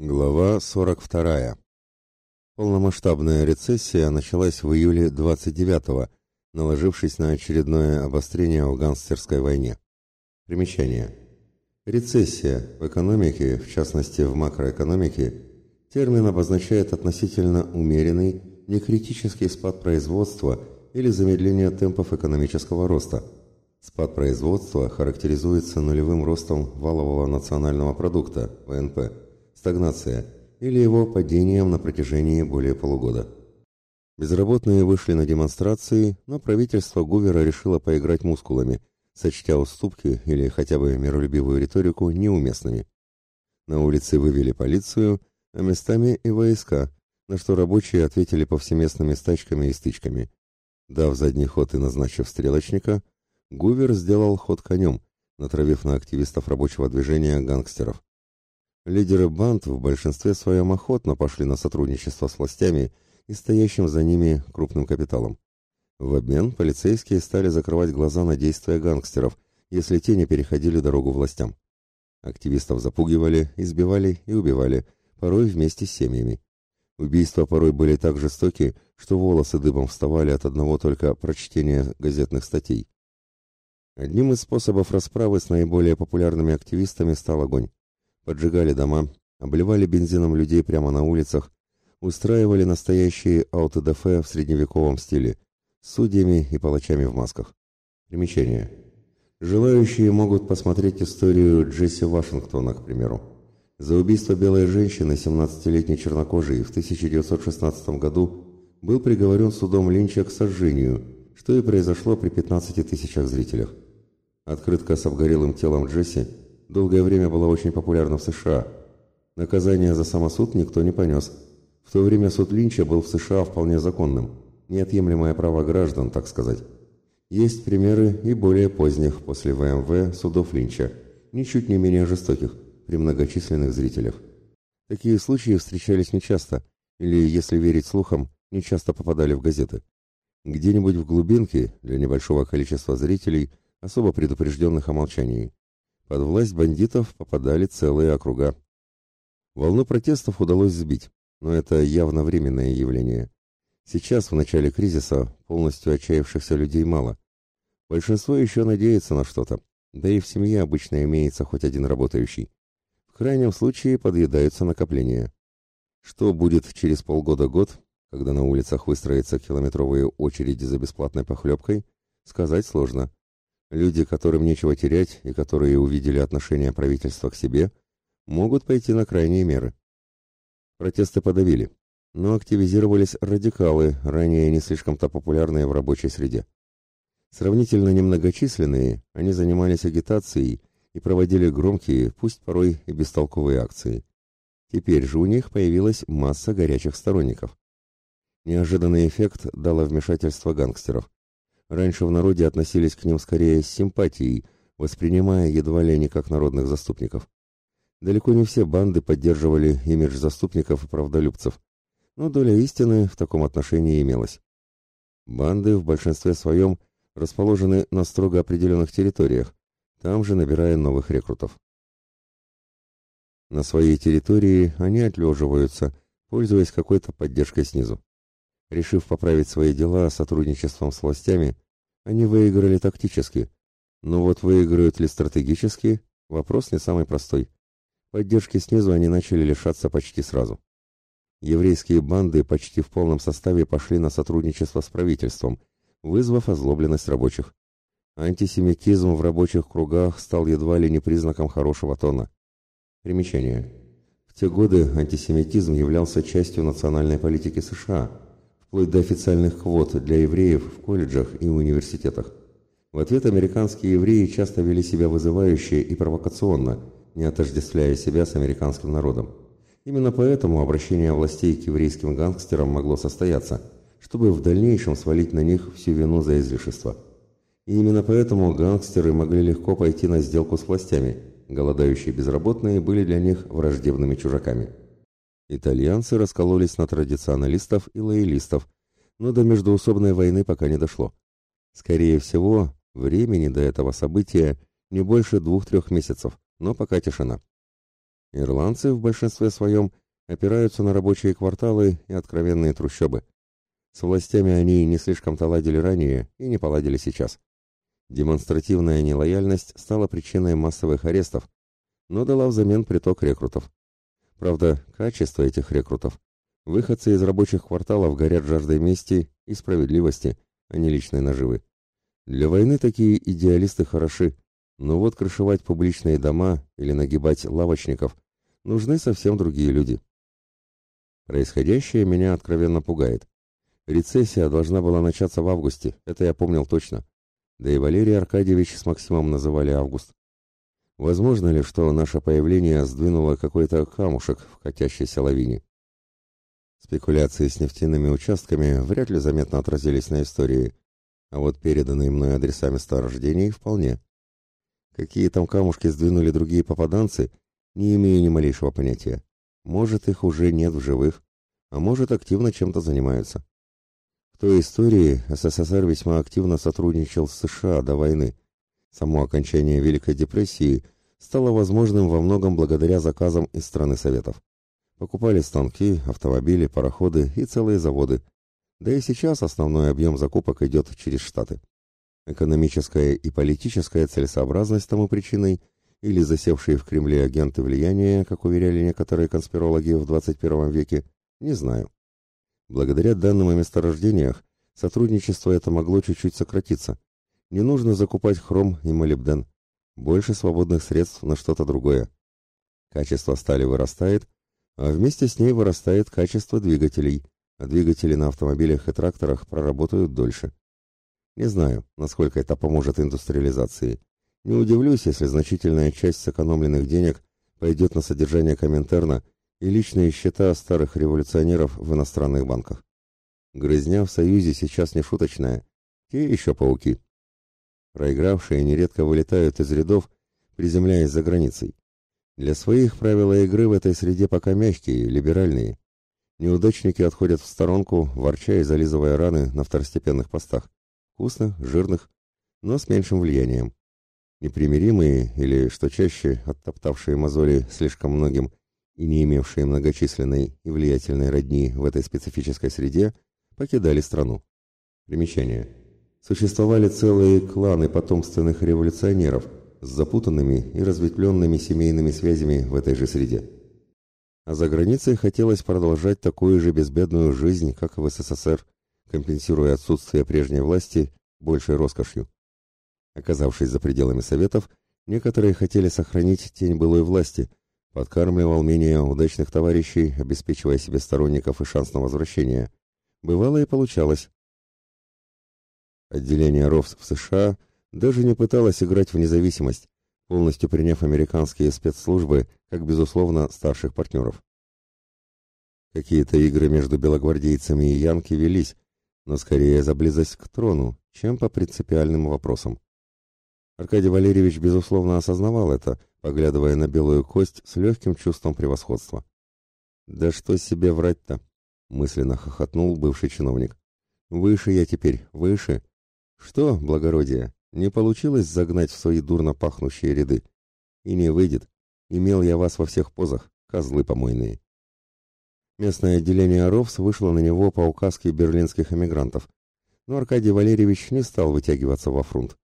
Глава 42. Полномасштабная рецессия началась в июле 29-го, наложившись на очередное обострение в гангстерской войне. Примечание. Рецессия в экономике, в частности в макроэкономике, термин обозначает относительно умеренный, некритический спад производства или замедление темпов экономического роста. Спад производства характеризуется нулевым ростом валового национального продукта, ВНП, стагнация или его падением на протяжении более полугода. Безработные вышли на демонстрации, но правительство Гувера решило поиграть мускулами, сочтя уступки или хотя бы миролюбивую риторику неуместными. На улице вывели полицию, а местами и войска, на что рабочие ответили повсеместными стачками и стычками. Дав задний ход и назначив стрелочника, Гувер сделал ход конем, натравив на активистов рабочего движения гангстеров. Лидеры банд в большинстве своем охотно пошли на сотрудничество с властями и стоящим за ними крупным капиталом. В обмен полицейские стали закрывать глаза на действия гангстеров, если те не переходили дорогу властям. Активистов запугивали, избивали и убивали, порой вместе с семьями. Убийства порой были так жестоки, что волосы дыбом вставали от одного только прочтения газетных статей. Одним из способов расправы с наиболее популярными активистами стал огонь поджигали дома, обливали бензином людей прямо на улицах, устраивали настоящие аутодафе в средневековом стиле, с судьями и палачами в масках. Примечание. Желающие могут посмотреть историю Джесси Вашингтона, к примеру. За убийство белой женщины, 17-летней чернокожей, в 1916 году был приговорен судом Линча к сожжению, что и произошло при 15 тысячах зрителях. Открытка с обгорелым телом Джесси долгое время была очень популярна в США. Наказание за самосуд никто не понес. В то время суд Линча был в США вполне законным, неотъемлемое право граждан, так сказать. Есть примеры и более поздних, после ВМВ, судов Линча, ничуть не менее жестоких, при многочисленных зрителях. Такие случаи встречались нечасто, или, если верить слухам, нечасто попадали в газеты. Где-нибудь в глубинке, для небольшого количества зрителей, особо предупрежденных о молчании. Под власть бандитов попадали целые округа. Волну протестов удалось сбить, но это явно временное явление. Сейчас, в начале кризиса, полностью отчаявшихся людей мало. Большинство еще надеется на что-то, да и в семье обычно имеется хоть один работающий. В крайнем случае подъедаются накопления. Что будет через полгода-год, когда на улицах выстроятся километровые очереди за бесплатной похлебкой, сказать сложно. Люди, которым нечего терять и которые увидели отношение правительства к себе, могут пойти на крайние меры. Протесты подавили, но активизировались радикалы, ранее не слишком-то популярные в рабочей среде. Сравнительно немногочисленные, они занимались агитацией и проводили громкие, пусть порой и бестолковые акции. Теперь же у них появилась масса горячих сторонников. Неожиданный эффект дало вмешательство гангстеров. Раньше в народе относились к ним скорее с симпатией, воспринимая едва ли не как народных заступников. Далеко не все банды поддерживали имидж заступников и правдолюбцев, но доля истины в таком отношении имелась. Банды в большинстве своем расположены на строго определенных территориях, там же набирая новых рекрутов. На своей территории они отлеживаются, пользуясь какой-то поддержкой снизу. Решив поправить свои дела сотрудничеством с властями, они выиграли тактически. Но вот выиграют ли стратегически – вопрос не самый простой. Поддержки снизу они начали лишаться почти сразу. Еврейские банды почти в полном составе пошли на сотрудничество с правительством, вызвав озлобленность рабочих. Антисемитизм в рабочих кругах стал едва ли не признаком хорошего тона. Примечание. В те годы антисемитизм являлся частью национальной политики США – вплоть до официальных квот для евреев в колледжах и университетах. В ответ американские евреи часто вели себя вызывающе и провокационно, не отождествляя себя с американским народом. Именно поэтому обращение властей к еврейским гангстерам могло состояться, чтобы в дальнейшем свалить на них всю вину за излишество. И именно поэтому гангстеры могли легко пойти на сделку с властями, голодающие безработные были для них враждебными чужаками. Итальянцы раскололись на традиционалистов и лоялистов, но до междоусобной войны пока не дошло. Скорее всего, времени до этого события не больше двух-трех месяцев, но пока тишина. Ирландцы в большинстве своем опираются на рабочие кварталы и откровенные трущобы. С властями они не слишком-то ладили ранее и не поладили сейчас. Демонстративная нелояльность стала причиной массовых арестов, но дала взамен приток рекрутов. Правда, качество этих рекрутов. Выходцы из рабочих кварталов горят жаждой мести и справедливости, а не личной наживы. Для войны такие идеалисты хороши, но вот крышевать публичные дома или нагибать лавочников нужны совсем другие люди. Происходящее меня откровенно пугает. Рецессия должна была начаться в августе, это я помнил точно. Да и Валерий Аркадьевич с Максимом называли август. Возможно ли, что наше появление сдвинуло какой-то камушек в катящейся лавине? Спекуляции с нефтяными участками вряд ли заметно отразились на истории, а вот переданные мной адреса месторождений вполне. Какие там камушки сдвинули другие попаданцы, не имею ни малейшего понятия. Может, их уже нет в живых, а может, активно чем-то занимаются. В той истории СССР весьма активно сотрудничал с США до войны. Само окончание Великой депрессии стало возможным во многом благодаря заказам из страны Советов. Покупали станки, автомобили, пароходы и целые заводы. Да и сейчас основной объем закупок идет через Штаты. Экономическая и политическая целесообразность тому причиной или засевшие в Кремле агенты влияния, как уверяли некоторые конспирологи в 21 веке, не знаю. Благодаря данным о месторождениях, сотрудничество это могло чуть-чуть сократиться. Не нужно закупать хром и молибден. Больше свободных средств на что-то другое. Качество стали вырастает, а вместе с ней вырастает качество двигателей, а двигатели на автомобилях и тракторах проработают дольше. Не знаю, насколько это поможет индустриализации. Не удивлюсь, если значительная часть сэкономленных денег пойдет на содержание Коминтерна и личные счета старых революционеров в иностранных банках. Грызня в Союзе сейчас не шуточная. Те еще пауки. Проигравшие нередко вылетают из рядов, приземляясь за границей. Для своих правила игры в этой среде пока мягкие, либеральные. Неудачники отходят в сторонку, ворча и зализывая раны на второстепенных постах. Вкусных, жирных, но с меньшим влиянием. Непримиримые, или, что чаще, оттоптавшие мозоли слишком многим и не имевшие многочисленной и влиятельной родни в этой специфической среде, покидали страну. Примечание. Существовали целые кланы потомственных революционеров с запутанными и разветвленными семейными связями в этой же среде. А за границей хотелось продолжать такую же безбедную жизнь, как и в СССР, компенсируя отсутствие прежней власти большей роскошью. Оказавшись за пределами Советов, некоторые хотели сохранить тень былой власти – Подкармливал менее удачных товарищей, обеспечивая себе сторонников и шанс на возвращение. Бывало и получалось. Отделение РОВС в США даже не пыталось играть в независимость, полностью приняв американские спецслужбы как, безусловно, старших партнеров. Какие-то игры между белогвардейцами и янки велись, но скорее за близость к трону, чем по принципиальным вопросам. Аркадий Валерьевич, безусловно, осознавал это, поглядывая на белую кость с легким чувством превосходства. «Да что себе врать-то?» — мысленно хохотнул бывший чиновник. «Выше я теперь, выше. Что, благородие, не получилось загнать в свои дурно пахнущие ряды? И не выйдет. Имел я вас во всех позах, козлы помойные». Местное отделение РОВС вышло на него по указке берлинских эмигрантов, но Аркадий Валерьевич не стал вытягиваться во фронт.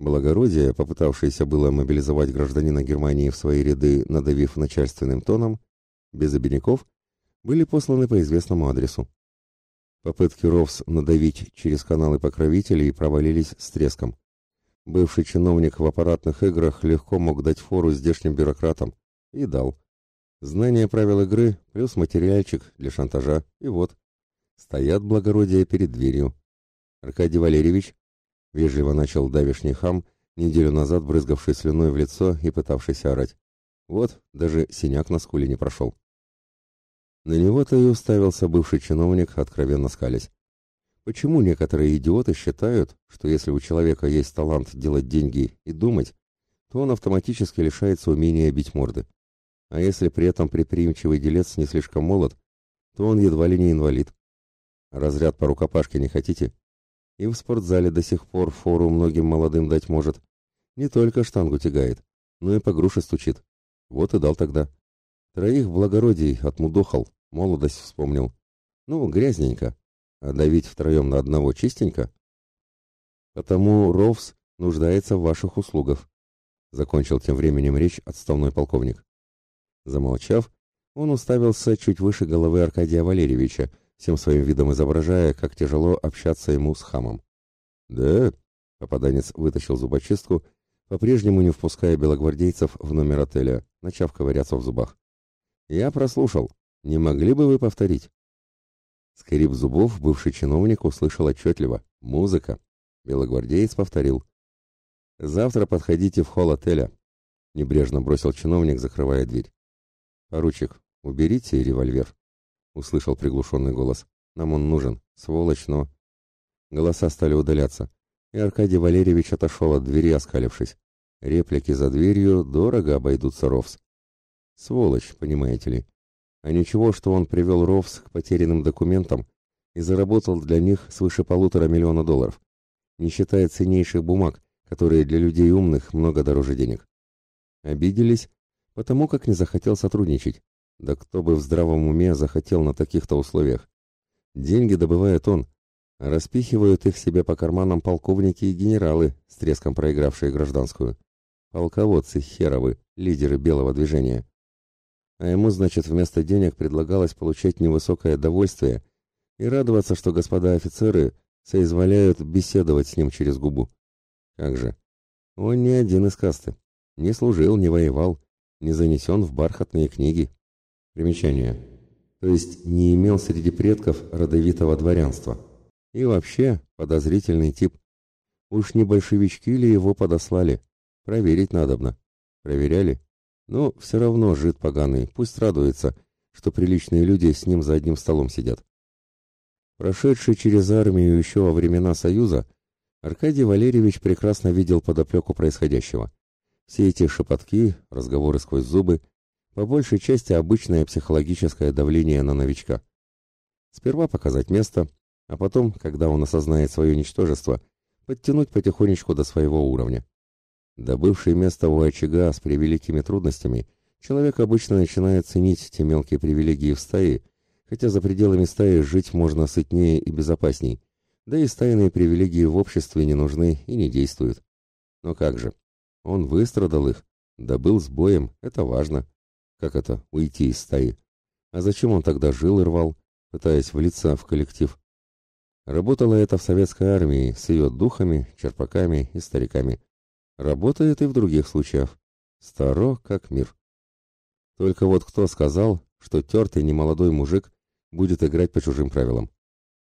Благородие, попытавшееся было мобилизовать гражданина Германии в свои ряды, надавив начальственным тоном, без обиняков, были посланы по известному адресу. Попытки РОВС надавить через каналы покровителей провалились с треском. Бывший чиновник в аппаратных играх легко мог дать фору здешним бюрократам. И дал. Знание правил игры плюс материальчик для шантажа. И вот. Стоят благородия перед дверью. Аркадий Валерьевич Вежливо начал давишний хам, неделю назад брызгавший слюной в лицо и пытавшийся орать. Вот, даже синяк на скуле не прошел. На него-то и уставился бывший чиновник, откровенно скалясь. Почему некоторые идиоты считают, что если у человека есть талант делать деньги и думать, то он автоматически лишается умения бить морды? А если при этом предприимчивый делец не слишком молод, то он едва ли не инвалид. Разряд по рукопашке не хотите? И в спортзале до сих пор фору многим молодым дать может. Не только штангу тягает, но и по груше стучит. Вот и дал тогда. Троих благородий отмудохал, молодость вспомнил. Ну, грязненько. А давить втроем на одного чистенько? Потому Ровс нуждается в ваших услугах, закончил тем временем речь отставной полковник. Замолчав, он уставился чуть выше головы Аркадия Валерьевича, всем своим видом изображая, как тяжело общаться ему с хамом. «Да?» — попаданец вытащил зубочистку, по-прежнему не впуская белогвардейцев в номер отеля, начав ковыряться в зубах. «Я прослушал. Не могли бы вы повторить?» Скрип зубов бывший чиновник услышал отчетливо. «Музыка!» Белогвардеец повторил. «Завтра подходите в холл отеля», — небрежно бросил чиновник, закрывая дверь. «Поручик, уберите револьвер», — услышал приглушенный голос. «Нам он нужен. Сволочь, но...» Голоса стали удаляться, и Аркадий Валерьевич отошел от двери, оскалившись. Реплики за дверью дорого обойдутся Ровс. Сволочь, понимаете ли. А ничего, что он привел Ровс к потерянным документам и заработал для них свыше полутора миллиона долларов не считая ценнейших бумаг, которые для людей умных много дороже денег. Обиделись, потому как не захотел сотрудничать. Да кто бы в здравом уме захотел на таких-то условиях? Деньги добывает он, а распихивают их себе по карманам полковники и генералы, с треском проигравшие гражданскую. Полководцы херовы, лидеры белого движения. А ему, значит, вместо денег предлагалось получать невысокое довольствие и радоваться, что господа офицеры соизволяют беседовать с ним через губу. Как же? Он не один из касты. Не служил, не воевал, не занесен в бархатные книги. Примечание. То есть не имел среди предков родовитого дворянства. И вообще подозрительный тип. Уж не большевички ли его подослали? Проверить надобно. Проверяли? Но все равно жид поганый, пусть радуется, что приличные люди с ним за одним столом сидят. Прошедший через армию еще во времена Союза, Аркадий Валерьевич прекрасно видел подоплеку происходящего. Все эти шепотки, разговоры сквозь зубы, по большей части обычное психологическое давление на новичка. Сперва показать место, а потом, когда он осознает свое ничтожество, подтянуть потихонечку до своего уровня. Добывший место у очага с превеликими трудностями, человек обычно начинает ценить те мелкие привилегии в стае, хотя за пределами стаи жить можно сытнее и безопасней, да и стайные привилегии в обществе не нужны и не действуют. Но как же? Он выстрадал их, добыл с боем, это важно. Как это, уйти из стаи? А зачем он тогда жил и рвал, пытаясь влиться в коллектив? Работало это в советской армии с ее духами, черпаками и стариками. Работает и в других случаях. Старо, как мир. Только вот кто сказал, что тертый немолодой мужик будет играть по чужим правилам.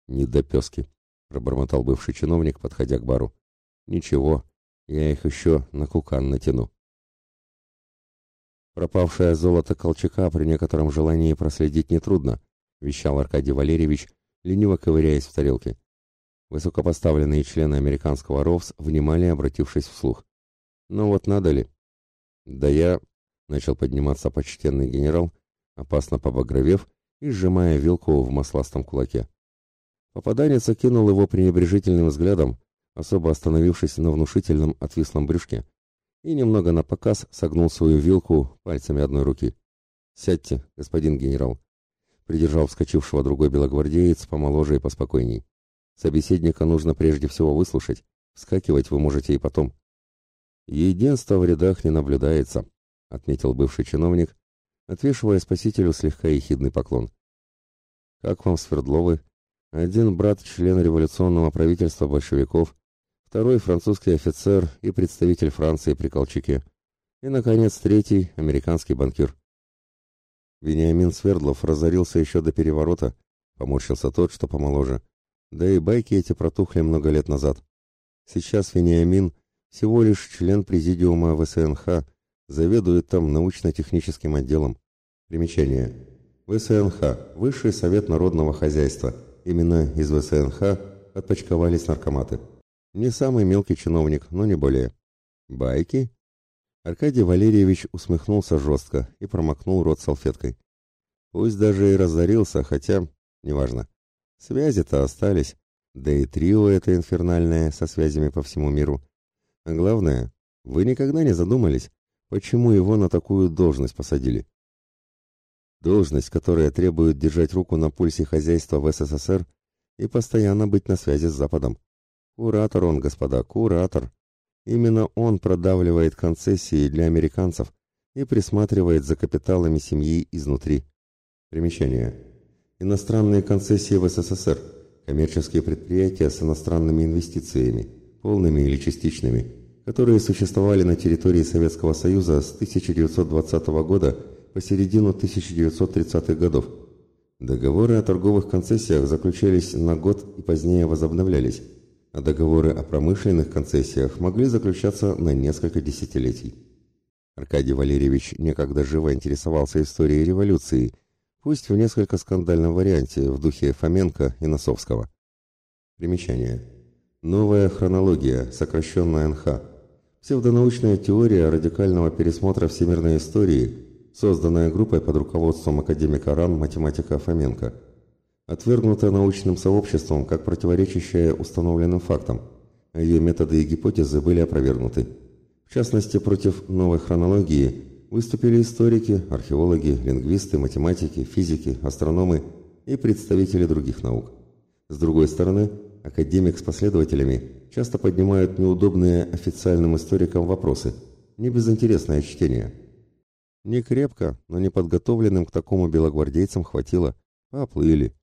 «Недопески», — пробормотал бывший чиновник, подходя к бару. «Ничего, я их еще на кукан натяну». «Пропавшее золото Колчака при некотором желании проследить нетрудно», — вещал Аркадий Валерьевич, лениво ковыряясь в тарелке. Высокопоставленные члены американского РОВС внимали, обратившись вслух. «Ну вот надо ли?» «Да я...» — начал подниматься почтенный генерал, опасно побагровев и сжимая вилку в масластом кулаке. Попаданец окинул его пренебрежительным взглядом, особо остановившись на внушительном отвислом брюшке, и немного напоказ согнул свою вилку пальцами одной руки. «Сядьте, господин генерал», — придержал вскочившего другой белогвардеец помоложе и поспокойней. «Собеседника нужно прежде всего выслушать, вскакивать вы можете и потом». «Единства в рядах не наблюдается», — отметил бывший чиновник, отвешивая спасителю слегка ехидный поклон. «Как вам, Свердловы? Один брат член революционного правительства большевиков, второй французский офицер и представитель Франции при Колчаке, и, наконец, третий американский банкир». Вениамин Свердлов разорился еще до переворота, поморщился тот, что помоложе. Да и байки эти протухли много лет назад. Сейчас Вениамин всего лишь член президиума ВСНХ, заведует там научно-техническим отделом. Примечание. ВСНХ – Высший совет народного хозяйства. Именно из ВСНХ отпочковались наркоматы. Не самый мелкий чиновник, но не более. Байки? Аркадий Валерьевич усмехнулся жестко и промокнул рот салфеткой. Пусть даже и разорился, хотя, неважно. Связи-то остались, да и трио это инфернальное со связями по всему миру. А главное, вы никогда не задумались, Почему его на такую должность посадили? Должность, которая требует держать руку на пульсе хозяйства в СССР и постоянно быть на связи с Западом. Куратор он, господа, куратор. Именно он продавливает концессии для американцев и присматривает за капиталами семьи изнутри. Примечание. Иностранные концессии в СССР. Коммерческие предприятия с иностранными инвестициями, полными или частичными, которые существовали на территории Советского Союза с 1920 года по середину 1930-х годов. Договоры о торговых концессиях заключались на год и позднее возобновлялись а договоры о промышленных концессиях могли заключаться на несколько десятилетий. Аркадий Валерьевич некогда живо интересовался историей революции, пусть в несколько скандальном варианте в духе Фоменко и Носовского. Примечание. Новая хронология, сокращенная НХ. Псевдонаучная теория радикального пересмотра всемирной истории, созданная группой под руководством академика РАН математика Фоменко – отвергнута научным сообществом как противоречащая установленным фактам, ее методы и гипотезы были опровергнуты. В частности, против новой хронологии выступили историки, археологи, лингвисты, математики, физики, астрономы и представители других наук. С другой стороны, академик с последователями часто поднимают неудобные официальным историкам вопросы, не безинтересное чтение. Не крепко, но неподготовленным к такому белогвардейцам хватило. Поплыли.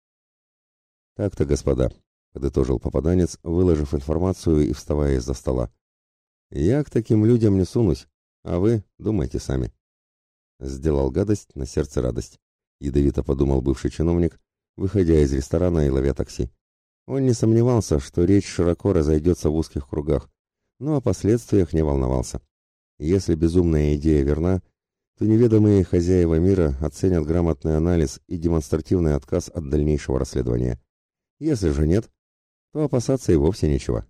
«Так-то, господа», — подытожил попаданец, выложив информацию и вставая из-за стола. «Я к таким людям не сунусь, а вы думайте сами». Сделал гадость, на сердце радость. Ядовито подумал бывший чиновник, выходя из ресторана и ловя такси. Он не сомневался, что речь широко разойдется в узких кругах, но о последствиях не волновался. Если безумная идея верна, то неведомые хозяева мира оценят грамотный анализ и демонстративный отказ от дальнейшего расследования. Если же нет, то опасаться и вовсе нечего.